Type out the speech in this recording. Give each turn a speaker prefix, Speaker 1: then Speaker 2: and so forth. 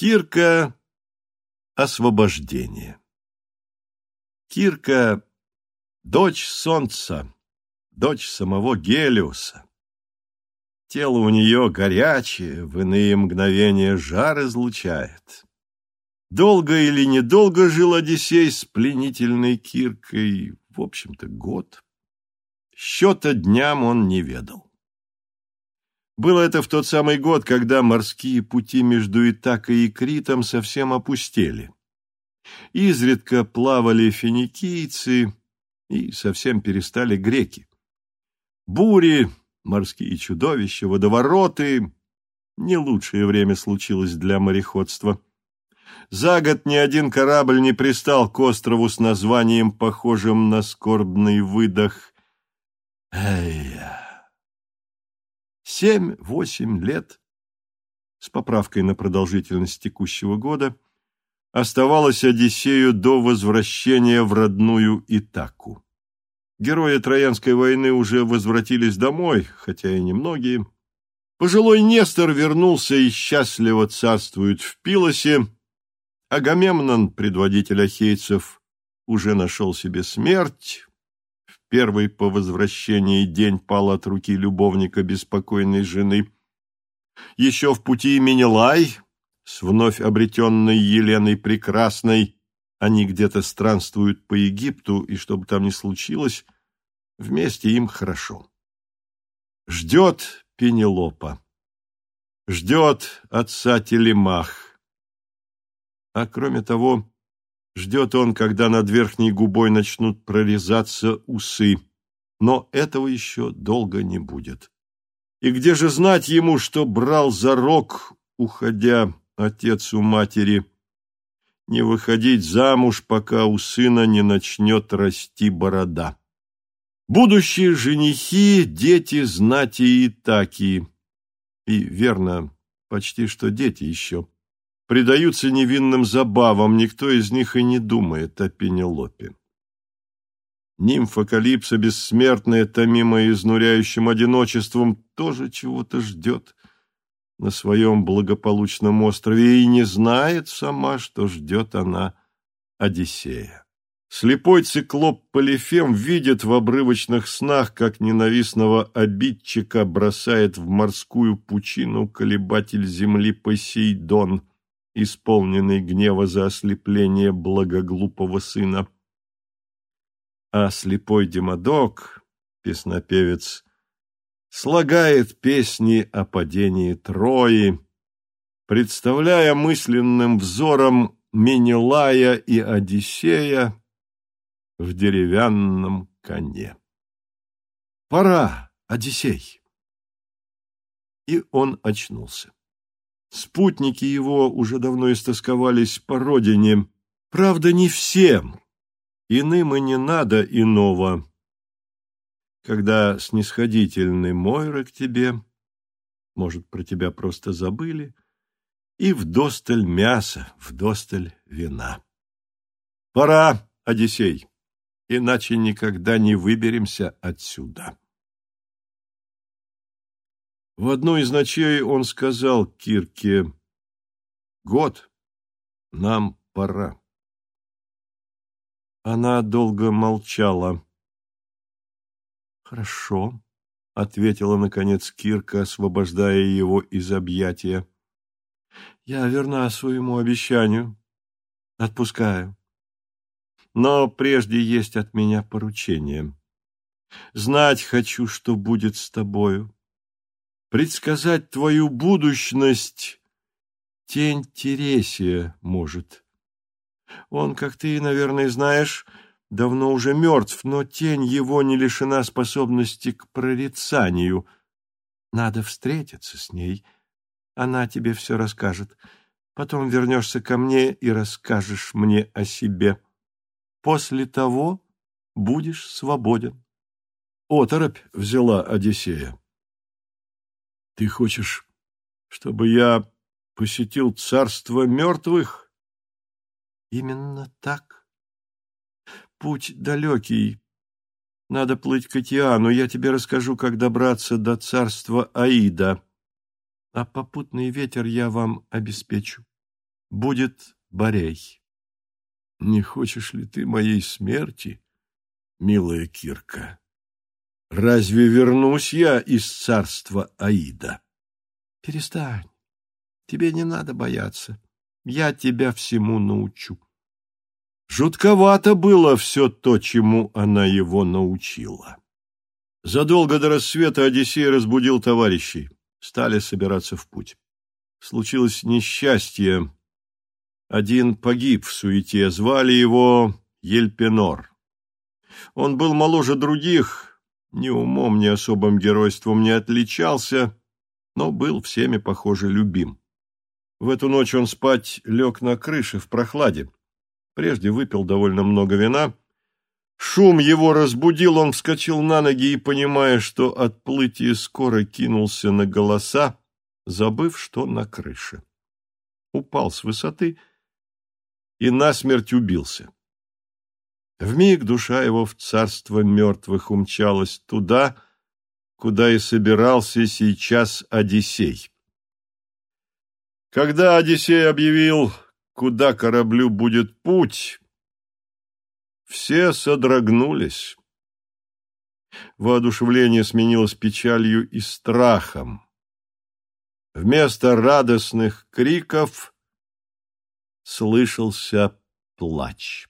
Speaker 1: Кирка – освобождение. Кирка – дочь солнца, дочь самого Гелиуса. Тело у нее горячее, в иные мгновения жар излучает. Долго или недолго жил Одиссей с пленительной Киркой, в общем-то, год. Счета дням он не ведал. Было это в тот самый год, когда морские пути между Итакой и Критом совсем опустели. Изредка плавали финикийцы и совсем перестали греки. Бури, морские чудовища, водовороты — не лучшее время случилось для мореходства. За год ни один корабль не пристал к острову с названием, похожим на скорбный выдох. Эй-я! 7-8 лет, с поправкой на продолжительность текущего года, оставалось Одиссею до возвращения в родную Итаку. Герои Троянской войны уже возвратились домой, хотя и немногие. Пожилой Нестор вернулся и счастливо царствует в Пилосе. Агамемнон, предводитель ахейцев, уже нашел себе смерть, Первый по возвращении день пал от руки любовника беспокойной жены. Еще в пути Менелай, с вновь обретенной Еленой Прекрасной, они где-то странствуют по Египту, и что бы там ни случилось, вместе им хорошо. Ждет Пенелопа. Ждет отца Телемах. А кроме того, Ждет он, когда над верхней губой начнут прорезаться усы. Но этого еще долго не будет. И где же знать ему, что брал за рог, уходя отец у матери, не выходить замуж, пока у сына не начнет расти борода? Будущие женихи – дети знати и таки. И, верно, почти что дети еще предаются невинным забавам, никто из них и не думает о Пенелопе. Нимфа Калипсо, бессмертная, томимая изнуряющим одиночеством, тоже чего-то ждет на своем благополучном острове и не знает сама, что ждет она Одиссея. Слепой циклоп Полифем видит в обрывочных снах, как ненавистного обидчика бросает в морскую пучину колебатель земли Посейдон – исполненный гнева за ослепление благоглупого сына. А слепой Демодок, песнопевец, слагает песни о падении Трои, представляя мысленным взором Менелая и Одиссея в деревянном коне. «Пора, Одиссей!» И он очнулся. Спутники его уже давно истосковались по родине. Правда, не всем. Иным и не надо иного. Когда снисходительный Мойра к тебе, может, про тебя просто забыли, и вдосталь мяса, вдосталь вина. Пора, Одиссей, иначе никогда не выберемся отсюда. В одну из ночей он сказал Кирке, «Год, нам пора». Она долго молчала. «Хорошо», — ответила, наконец, Кирка, освобождая его из объятия. «Я верна своему обещанию. Отпускаю. Но прежде есть от меня поручение. Знать хочу, что будет с тобою предсказать твою будущность тень Тересия может. Он, как ты, наверное, знаешь, давно уже мертв, но тень его не лишена способности к прорицанию. Надо встретиться с ней, она тебе все расскажет. Потом вернешься ко мне и расскажешь мне о себе. После того будешь свободен. Оторопь взяла Одиссея. Ты хочешь, чтобы я посетил царство мертвых? Именно так. Путь далекий. Надо плыть к океану. Я тебе расскажу, как добраться до царства Аида. А попутный ветер я вам обеспечу. будет Борей. Не хочешь ли ты моей смерти, милая Кирка? Разве вернусь я из царства Аида? Перестань. Тебе не надо бояться. Я тебя всему научу. Жутковато было все то, чему она его научила. Задолго до рассвета Одиссей разбудил товарищей. Стали собираться в путь. Случилось несчастье. Один погиб в суете. Звали его Ельпенор. Он был моложе других, ни умом, ни особым геройством не отличался, но был всеми, похоже, любим. В эту ночь он спать лег на крыше в прохладе. Прежде выпил довольно много вина — Шум его разбудил, он вскочил на ноги и, понимая, что отплытие скоро кинулся на голоса, забыв, что на крыше. Упал с высоты и насмерть убился. Вмиг душа его в царство мертвых умчалась туда, куда и собирался сейчас Одиссей. Когда Одиссей объявил, куда кораблю будет путь, все содрогнулись. Воодушевление сменилось печалью и страхом. Вместо радостных криков слышался плач.